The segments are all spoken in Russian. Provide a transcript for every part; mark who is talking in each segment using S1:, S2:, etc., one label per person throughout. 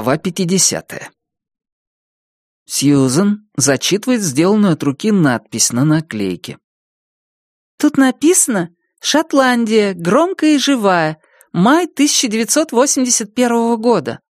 S1: Глава 50. Сьюзен зачитывает сделанную от руки надпись на наклейке.
S2: Тут написано «Шотландия, громкая и живая, май 1981 года».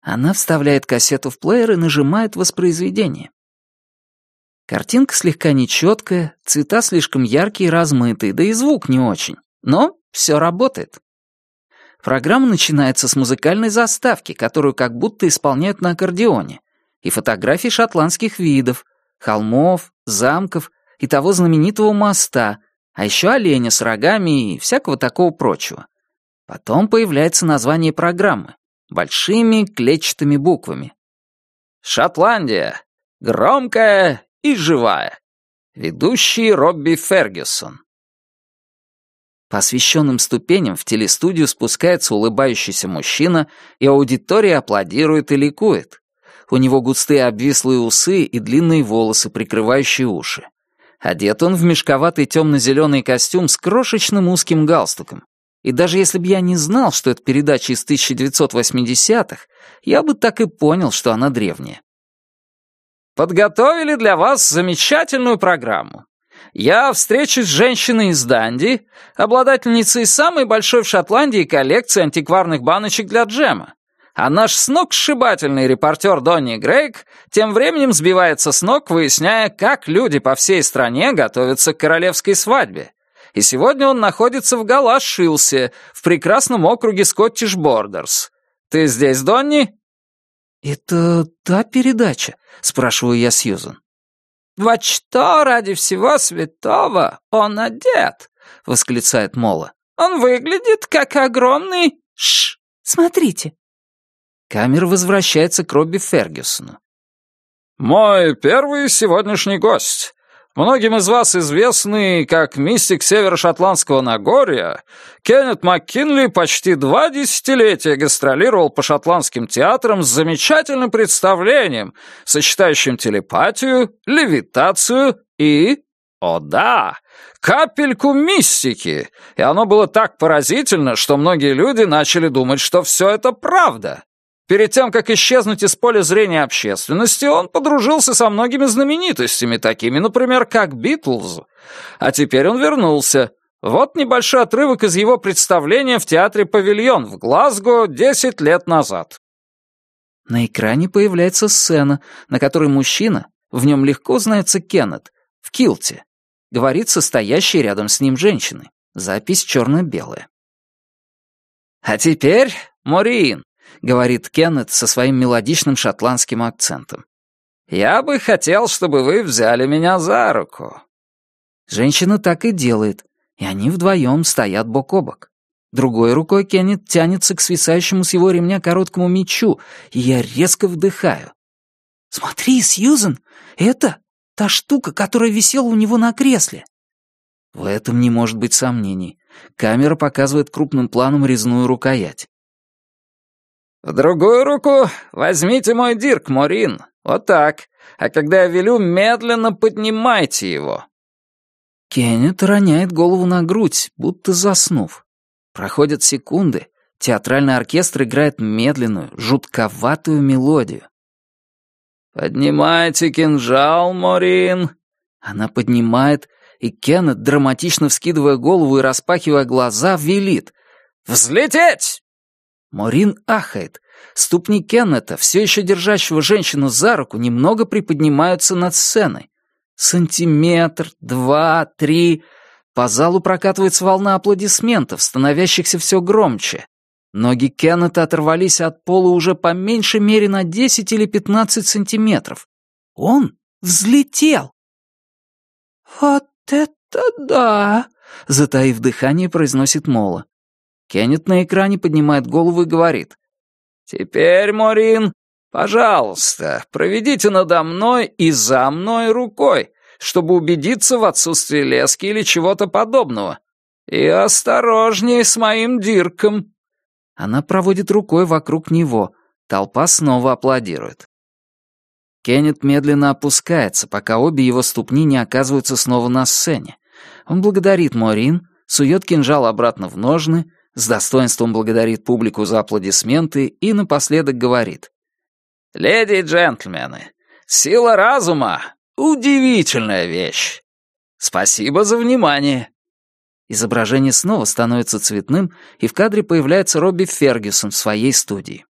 S1: Она вставляет кассету в плеер и нажимает воспроизведение. Картинка слегка нечеткая, цвета слишком яркие и размытые, да и звук не очень. Но все работает. Программа начинается с музыкальной заставки, которую как будто исполняют на аккордеоне, и фотографий шотландских видов, холмов, замков и того знаменитого моста, а еще оленя с рогами и всякого такого прочего. Потом появляется название программы большими клетчатыми буквами. «Шотландия. Громкая и живая. Ведущий Робби Фергюсон. По освещенным ступеням в телестудию спускается улыбающийся мужчина, и аудитория аплодирует и ликует. У него густые обвислые усы и длинные волосы, прикрывающие уши. Одет он в мешковатый темно-зеленый костюм с крошечным узким галстуком. И даже если бы я не знал, что это передача из 1980-х, я бы так и понял, что она древняя. Подготовили для вас замечательную программу. Я встречусь с женщиной из Данди, обладательницей самой большой в Шотландии коллекции антикварных баночек для джема. А наш сногсшибательный репортер Донни Грейк тем временем сбивается с ног, выясняя, как люди по всей стране готовятся к королевской свадьбе. И сегодня он находится в Галашилсе, в прекрасном округе Скоттиш Бордерс. Ты здесь, Донни?» «Это та передача?» — спрашиваю я Сьюзан.
S2: «Во что ради всего святого он одет?» — восклицает Мола. «Он выглядит как огромный... Шш! Смотрите!»
S1: Камера возвращается к Робби Фергюсону.
S3: «Мой первый сегодняшний гость. Многим из вас известный как мистик Северо-Шотландского Нагорья, Кеннет МакКинли почти два десятилетия гастролировал по шотландским театрам с замечательным представлением, сочетающим телепатию, левитацию и... О да, капельку мистики. И оно было так поразительно, что многие люди начали думать, что все это правда. Перед тем, как исчезнуть из поля зрения общественности, он подружился со многими знаменитостями, такими, например, как Битлз. А теперь он вернулся. Вот небольшой отрывок из его представления в театре «Павильон» в Глазго 10 лет назад.
S1: На экране появляется сцена, на которой мужчина, в нем легко узнается Кеннет, в килте, говорит состоящей рядом с ним женщины. Запись черно-белая. «А теперь, Мориин, — говорит Кеннет со своим мелодичным шотландским акцентом. «Я бы хотел, чтобы вы взяли меня за руку». Женщина так и делает, и они вдвоем стоят бок о бок. Другой рукой Кеннет тянется к свисающему с его ремня короткому мечу, и я резко вдыхаю. «Смотри, Сьюзен, это та штука, которая висела у него на кресле». В этом не может быть сомнений. Камера показывает крупным планом резную рукоять.
S3: «В другую руку возьмите мой дирк, Морин. Вот так. А когда я велю, медленно поднимайте его».
S1: Кеннет роняет голову на грудь, будто заснув. Проходят секунды. Театральный оркестр играет медленную, жутковатую мелодию.
S3: «Поднимайте кинжал, Морин!»
S1: Она поднимает, и Кеннет, драматично вскидывая голову и распахивая глаза, велит. «Взлететь!» Морин ахает. Ступни Кеннета, все еще держащего женщину за руку, немного приподнимаются над сценой. Сантиметр, два, три. По залу прокатывается волна аплодисментов, становящихся все громче. Ноги Кеннета оторвались от пола уже по меньшей мере на 10 или 15 сантиметров. Он взлетел.
S2: «Вот это да!»
S1: — затаив дыхание, произносит Мола. Кеннет на экране поднимает голову и говорит.
S3: «Теперь, Морин, пожалуйста, проведите надо мной и за мной рукой, чтобы убедиться в отсутствии лески или чего-то подобного. И осторожнее с моим дирком».
S1: Она проводит рукой вокруг него. Толпа снова аплодирует. Кеннет медленно опускается, пока обе его ступни не оказываются снова на сцене. Он благодарит Морин, сует кинжал обратно в ножны, с достоинством благодарит публику за аплодисменты и напоследок говорит
S2: Леди и джентльмены, сила разума — удивительная вещь. Спасибо за внимание.
S1: Изображение снова становится цветным, и в кадре появляется Робби Фергюсон в своей студии.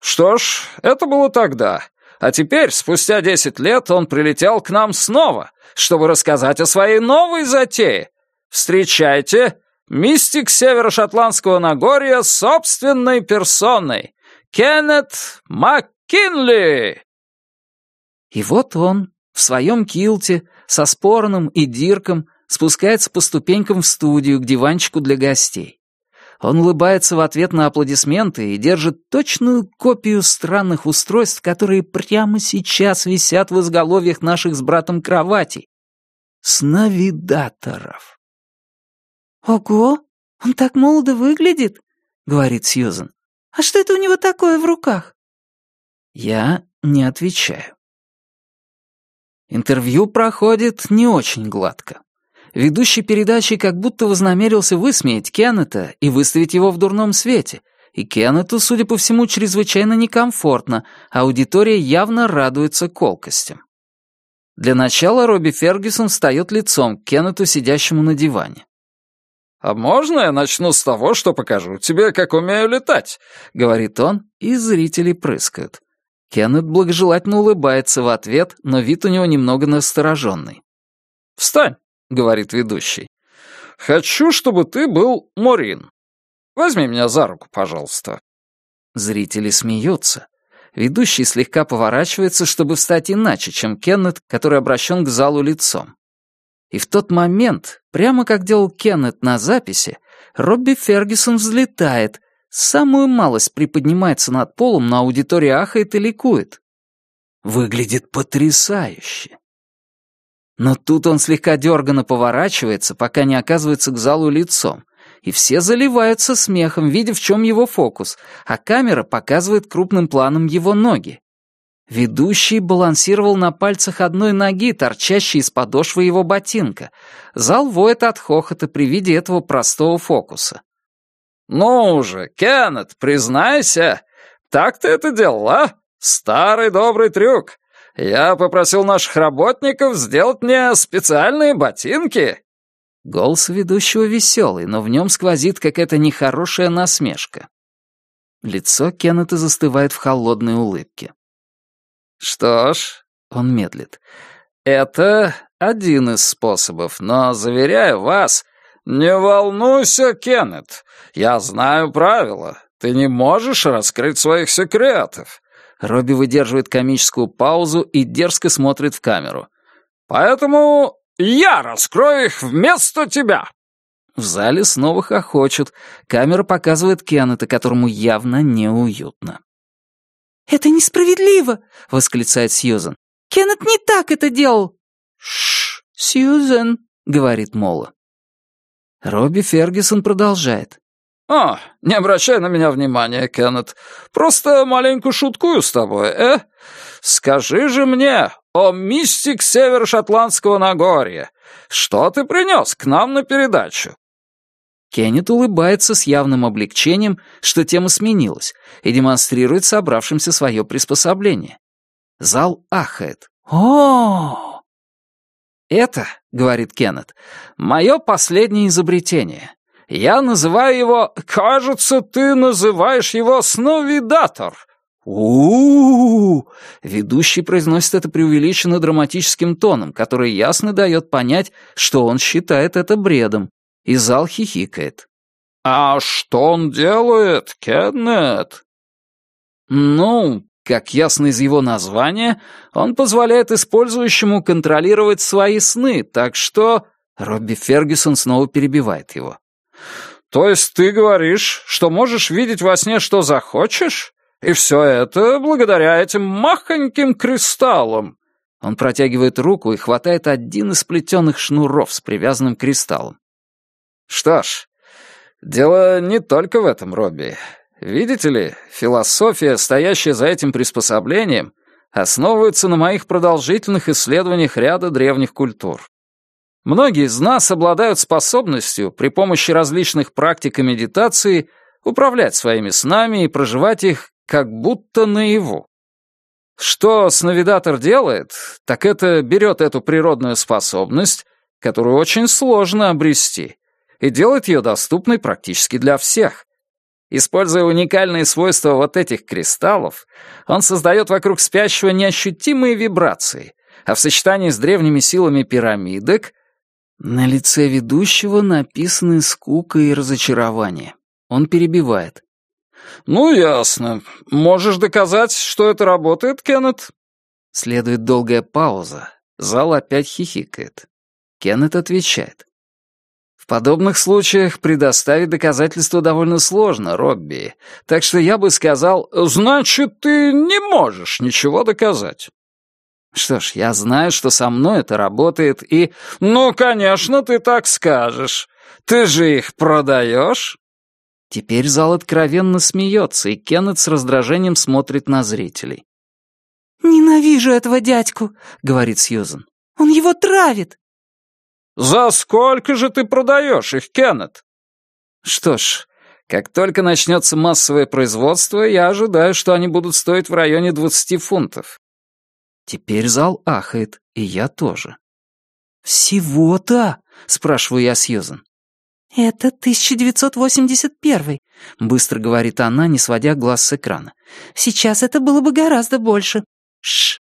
S3: Что ж, это было тогда. А теперь, спустя десять лет, он прилетел к нам снова, чтобы рассказать о своей новой затее. Встречайте, мистик Северо-Шотландского Нагорья собственной персоной, Кеннет МакКинли!»
S1: И вот он, в своем килте, со Спорном и Дирком, спускается по ступенькам в студию к диванчику для гостей. Он улыбается в ответ на аплодисменты и держит точную копию странных устройств, которые прямо сейчас висят в изголовьях наших с братом кроватей. Сновидаторов.
S4: «Ого, он так молодо выглядит», — говорит Сьюзен. «А что это у него такое в руках?»
S1: Я не отвечаю. Интервью проходит не очень гладко. Ведущий передачи как будто вознамерился высмеять Кеннета и выставить его в дурном свете, и Кеннету, судя по всему, чрезвычайно некомфортно, аудитория явно радуется колкостям. Для начала Робби Фергюсон встает лицом к Кеннету, сидящему на диване.
S3: «А можно я начну с того, что покажу тебе, как умею летать?»
S1: — говорит он, и зрители прыскают. Кеннет благожелательно улыбается в ответ, но вид у него немного настороженный.
S3: «Встань!» — говорит ведущий. «Хочу, чтобы ты был Морин. Возьми меня за руку, пожалуйста».
S1: Зрители смеются. Ведущий слегка поворачивается, чтобы встать иначе, чем Кеннет, который обращен к залу лицом. И в тот момент, прямо как делал Кеннет на записи, Робби Фергюсон взлетает, самую малость приподнимается над полом, но аудитория ахает и ликует. Выглядит потрясающе. Но тут он слегка дерганно поворачивается, пока не оказывается к залу лицом, и все заливаются смехом, видя, в чем его фокус, а камера показывает крупным планом его ноги. Ведущий балансировал на пальцах одной ноги, торчащей из подошвы его ботинка. Зал воет от хохота при виде этого простого фокуса.
S3: «Ну уже, Кеннет, признайся, так ты это делал, а? Старый добрый трюк. Я попросил наших работников сделать мне специальные ботинки».
S1: Голос ведущего веселый, но в нем сквозит какая-то нехорошая насмешка. Лицо Кеннета застывает в холодной улыбке.
S3: «Что ж», — он медлит, — «это один из способов, но, заверяю вас, не волнуйся, Кеннет, я знаю правила. Ты не можешь раскрыть своих секретов».
S1: Робби выдерживает комическую паузу и дерзко смотрит в камеру.
S3: «Поэтому я раскрою их вместо тебя!»
S1: В зале снова хохочут. Камера показывает Кеннета, которому явно неуютно.
S4: «Это несправедливо!» — восклицает Сьюзен. «Кеннет не так это делал!»
S1: «Шш, Сьюзен!» — говорит Мола. Робби Фергюсон продолжает.
S3: «О, не обращай на меня внимания, Кеннет. Просто маленькую шуткую с тобой, э? Скажи же мне, о мистик Северо-Шотландского Нагорья, что ты принес к нам на передачу?»
S1: Кеннет улыбается с явным облегчением, что тема сменилась, и демонстрирует собравшимся свое приспособление. Зал ахает. о «Это, — говорит Кеннет, — мое последнее изобретение. Я называю его... Кажется, ты называешь его сновидатор. у, -у, -у, Ведущий произносит это преувеличенно драматическим тоном, который ясно дает понять, что он считает это бредом и зал хихикает.
S3: «А что он делает, Кеннет?»
S1: «Ну, как ясно из его названия, он позволяет использующему контролировать свои сны, так что...» Робби Фергюсон снова перебивает его.
S3: «То есть ты говоришь, что можешь видеть во сне, что захочешь? И все это благодаря этим махоньким кристаллам?»
S1: Он протягивает руку и хватает один из плетеных шнуров с привязанным кристаллом.
S3: Что ж, дело не только в этом, Робби. Видите ли, философия, стоящая за этим приспособлением, основывается на моих продолжительных исследованиях ряда древних культур. Многие из нас обладают способностью при помощи различных практик и медитации управлять своими снами и проживать их как будто наяву. Что сновидатор делает, так это берет эту природную способность, которую очень сложно обрести, и делает ее доступной практически для всех. Используя уникальные свойства вот этих кристаллов, он создает вокруг спящего неощутимые вибрации, а в сочетании с древними силами пирамидок
S1: на лице ведущего написаны скука и разочарование. Он перебивает.
S3: «Ну, ясно. Можешь доказать, что это работает, Кеннет?»
S1: Следует долгая пауза. Зал опять хихикает. Кеннет отвечает. «В подобных случаях предоставить доказательства довольно сложно, Робби, так что я бы сказал,
S3: значит, ты не можешь ничего доказать».
S1: Что ж, я знаю, что со мной это работает, и...
S3: Ну, конечно, ты так скажешь. Ты же их продаешь?
S1: Теперь зал откровенно смеется, и Кеннет с раздражением смотрит на зрителей.
S4: «Ненавижу этого дядьку», — говорит Сьюзен. «Он его травит».
S3: «За сколько же ты продаешь их, Кеннет?»
S1: «Что ж, как только начнется массовое производство, я ожидаю, что они будут стоить в районе 20 фунтов. Теперь зал ахает, и я тоже. «Всего-то?» — спрашиваю я Сьюзен.
S4: «Это 1981», —
S1: быстро говорит она, не сводя глаз с экрана.
S4: «Сейчас это было бы гораздо больше».
S1: Шш.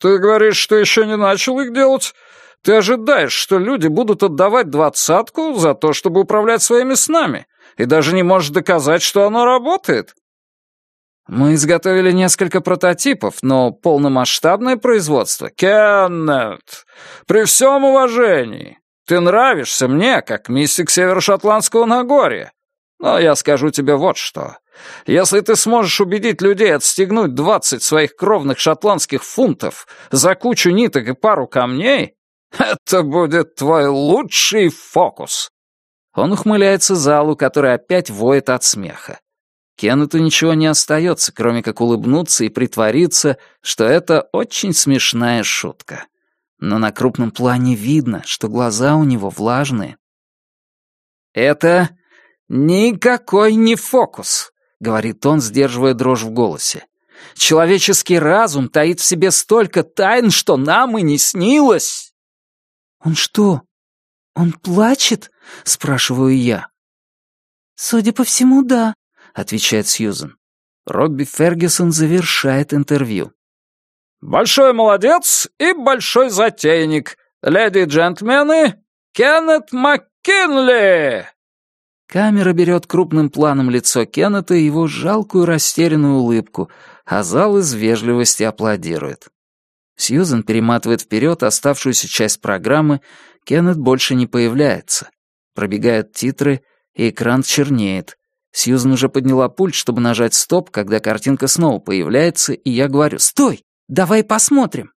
S3: «Ты говоришь, что еще не начал их делать? Ты ожидаешь, что люди будут отдавать двадцатку за то, чтобы управлять своими снами, и даже не можешь доказать, что оно работает?»
S1: Мы изготовили несколько прототипов, но полномасштабное производство...
S3: Кеннет, при всем уважении, ты нравишься мне, как мистик Северо-Шотландского Нагорья. Но я скажу тебе вот что. Если ты сможешь убедить людей отстегнуть двадцать своих кровных шотландских фунтов за кучу ниток и пару камней, это будет твой лучший фокус.
S1: Он ухмыляется залу, который опять воет от смеха. Кеннету ничего не остается, кроме как улыбнуться и притвориться, что это очень смешная шутка. Но на крупном плане видно, что глаза у него влажные. «Это никакой не фокус», — говорит он, сдерживая дрожь в голосе. «Человеческий разум таит в себе столько тайн, что нам и не снилось».
S4: «Он что, он плачет?» — спрашиваю я. «Судя по всему, да»,
S1: отвечает Сьюзен. Робби Фергюсон завершает интервью.
S3: «Большой молодец и большой затейник. Леди и джентльмены, Кеннет МакКинли!»
S1: Камера берет крупным планом лицо Кеннета и его жалкую растерянную улыбку, а зал из вежливости аплодирует. Сьюзен перематывает вперед оставшуюся часть программы, Кеннет больше не появляется. Пробегают титры, и экран чернеет. Сьюзан уже подняла пульт, чтобы нажать «стоп», когда картинка снова появляется, и я говорю «Стой! Давай посмотрим!»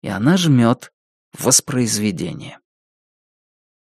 S1: И она жмет воспроизведение.